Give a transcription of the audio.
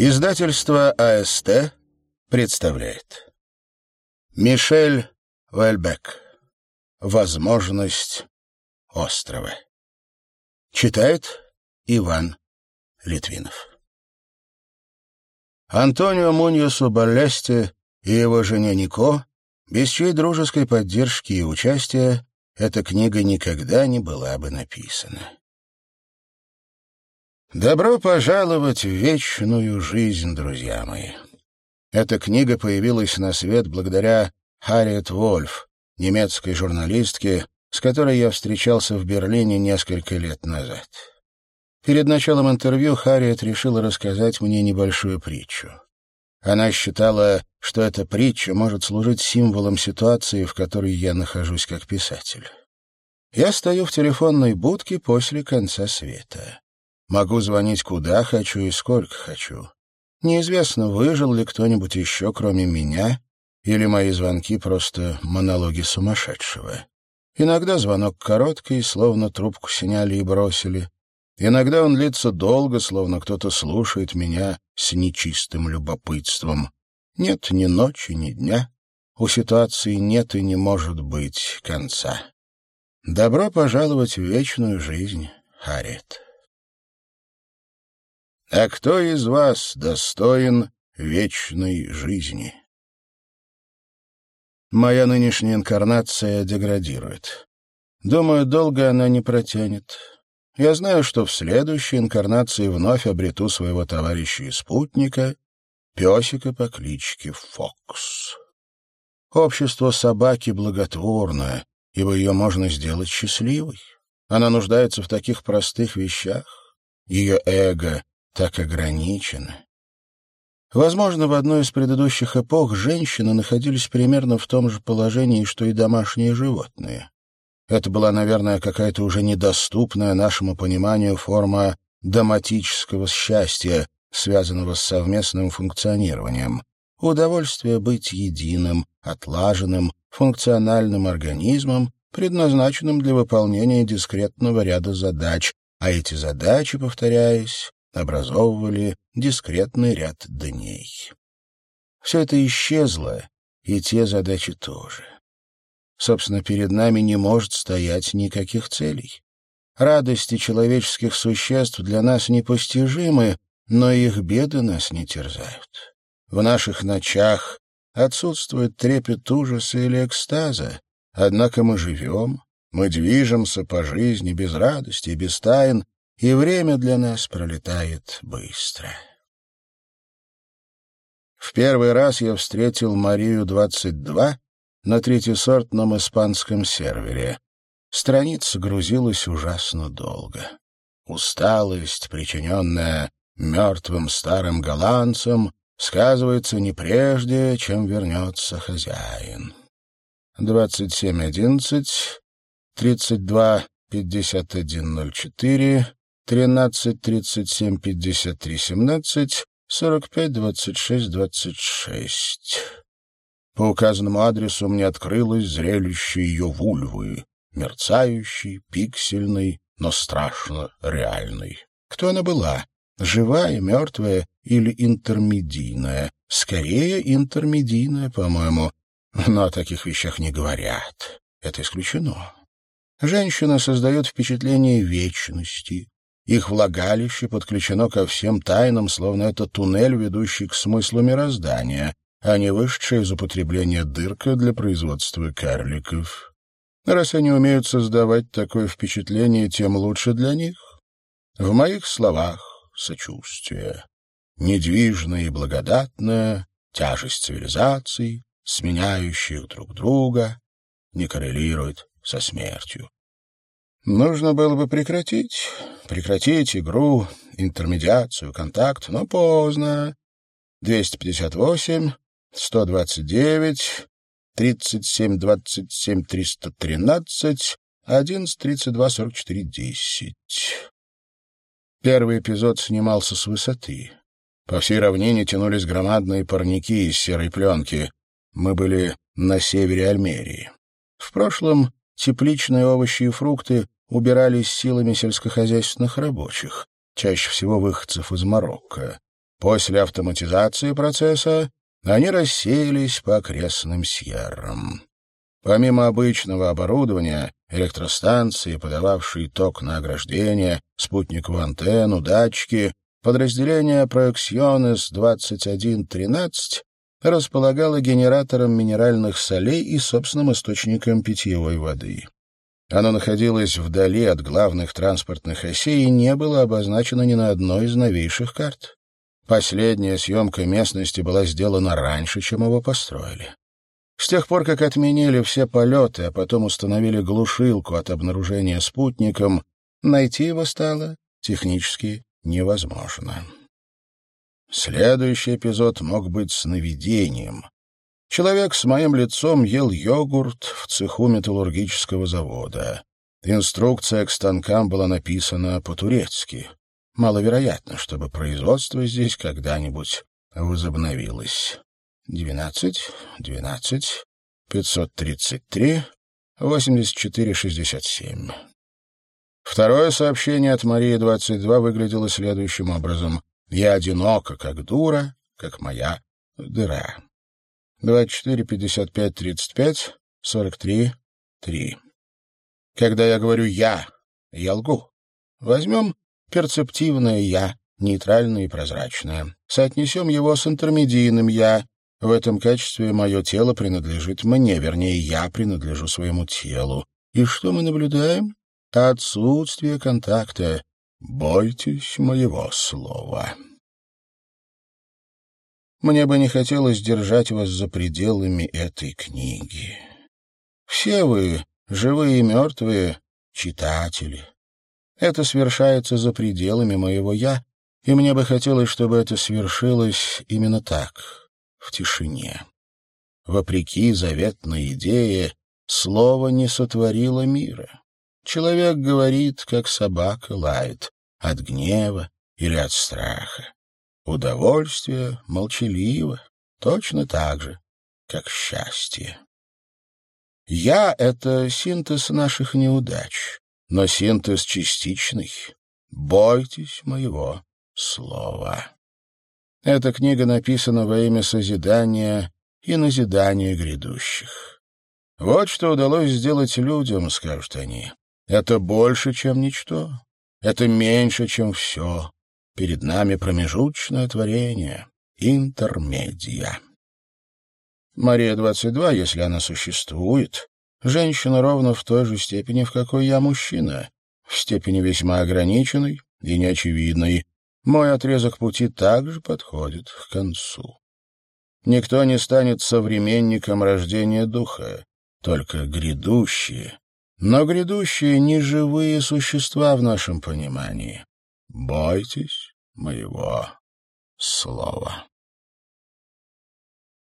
Издательство АСТ представляет. Мишель Вальбек. «Возможность острова» Читает Иван Литвинов. Антонио Муньосу Баллесте и его жене Нико, без чьей дружеской поддержки и участия эта книга никогда не была бы написана. Добро пожаловать в вечную жизнь, друзья мои. Эта книга появилась на свет благодаря Харриет Вольф, немецкой журналистке, с которой я встречался в Берлине несколько лет назад. Перед началом интервью Харриет решила рассказать мне небольшую притчу. Она считала, что эта притча может служить символом ситуации, в которой я нахожусь как писатель. Я стою в телефонной будке после конца света. Могу звонить куда хочу и сколько хочу. Неизвестно, выжил ли кто-нибудь еще, кроме меня, или мои звонки просто монологи сумасшедшего. Иногда звонок короткий, словно трубку сняли и бросили. Иногда он длится долго, словно кто-то слушает меня с нечистым любопытством. Нет ни ночи, ни дня. У ситуации нет и не может быть конца. Добро пожаловать в вечную жизнь, Харриет. А кто из вас достоин вечной жизни? Моя нынешняя инкарнация деградирует. Думаю, долго она не протянет. Я знаю, что в следующей инкарнации вновь обрету своего товарища и спутника, песика по кличке Фокс. Общество собаки благотворное, ибо ее можно сделать счастливой. Она нуждается в таких простых вещах. Ее эго так ограничены. Возможно, в одной из предыдущих эпох женщины находились примерно в том же положении, что и домашние животные. Это была, наверное, какая-то уже недоступная нашему пониманию форма доматического счастья, связанного с совместным функционированием. Удовольствие быть единым, отлаженным, функциональным организмом, предназначенным для выполнения дискретного ряда задач, а эти задачи, повторяясь, образовывали дискретный ряд дней. Все это исчезло, и те задачи тоже. Собственно, перед нами не может стоять никаких целей. Радости человеческих существ для нас непостижимы, но их беды нас не терзают. В наших ночах отсутствует трепет ужаса или экстаза, однако мы живем, мы движемся по жизни без радости и без тайн, и время для нас пролетает быстро. В первый раз я встретил Марию-22 на третьесортном испанском сервере. Страница грузилась ужасно долго. Усталость, причиненная мертвым старым голландцам, сказывается не прежде, чем вернется хозяин. 27.11, 32.51.04, тринадцать тридцать семь пятьдесят три семнадцать сорок пять двадцать шесть двадцать шесть. По указанному адресу мне открылось зрелище ее вульвы, мерцающей, пиксельной, но страшно реальной. Кто она была? Живая, мертвая или интермедийная? Скорее, интермедийная, по-моему. Но о таких вещах не говорят. Это исключено. Женщина создает впечатление вечности, их влагалище подключено ко всем тайнам, словно это туннель, ведущий к смыслу мироздания, а не вышедшая из употребления дырка для производства карликов. Раз они умеют создавать такое впечатление, тем лучше для них. В моих словах сочувствие. Недвижное и благодатное, тяжесть цивилизаций, сменяющих друг друга, не коррелирует со смертью. Нужно было бы прекратить, прекратить игру, интермедиацию, контакт, но поздно. 258, 129, 37, 27, 313, 11, 32, 44, 10. Первый эпизод снимался с высоты. По всей равнине тянулись громадные парники из серой пленки. Мы были на севере Альмерии. В прошлом тепличные овощи и фрукты убирались силами сельскохозяйственных рабочих, чаще всего выходцев из Марокко. После автоматизации процесса они рассеялись по окрестным сьеррам. Помимо обычного оборудования, электростанции, подававшие ток на ограждение, спутниковую антенну, датчики, подразделение «Проэксионес-2113» располагала генератором минеральных солей и собственным источником питьевой воды. Оно находилось вдали от главных транспортных осей и не было обозначено ни на одной из новейших карт. Последняя съемка местности была сделана раньше, чем его построили. С тех пор, как отменили все полеты, а потом установили глушилку от обнаружения спутником, найти его стало технически невозможно. Следующий эпизод мог быть сновидением. Человек с моим лицом ел йогурт в цеху металлургического завода. Инструкция к станкам была написана по-турецки. Маловероятно, чтобы производство здесь когда-нибудь возобновилось. 12, 12, 533, 8467. Второе сообщение от Марии 22 выглядело следующим образом. «Я одинока, как дура, как моя дыра». 24, 55, 35, 43, 3. Когда я говорю «я», я лгу. Возьмем перцептивное «я», нейтральное и прозрачное. Соотнесем его с интермедийным «я», в этом качестве мое тело принадлежит мне, вернее, я принадлежу своему телу. И что мы наблюдаем? Отсутствие контакта. Бойтесь моего слова. Мне бы не хотелось держать вас за пределами этой книги. Все вы, живые и мертвые, читатели. Это свершается за пределами моего «я», и мне бы хотелось, чтобы это свершилось именно так в тишине. Вопреки заветной идее, слово не сотворило мира. Человек говорит, как собака лает, от гнева или от страха. Удовольствие молчаливо, точно так же, как счастье. «Я» — это синтез наших неудач, но синтез частичный. Бойтесь моего слова. Эта книга написана во имя созидания и назидания грядущих. Вот что удалось сделать людям, скажут они. Это больше, чем ничто. Это меньше, чем все. Перед нами промежуточное творение, интермедия. Мария-22, если она существует, женщина ровно в той же степени, в какой я мужчина, в степени весьма ограниченной и неочевидной, мой отрезок пути также подходит к концу. Никто не станет современником рождения духа, только грядущие. Но грядущие — не живые существа в нашем понимании. Бойтесь моего слова.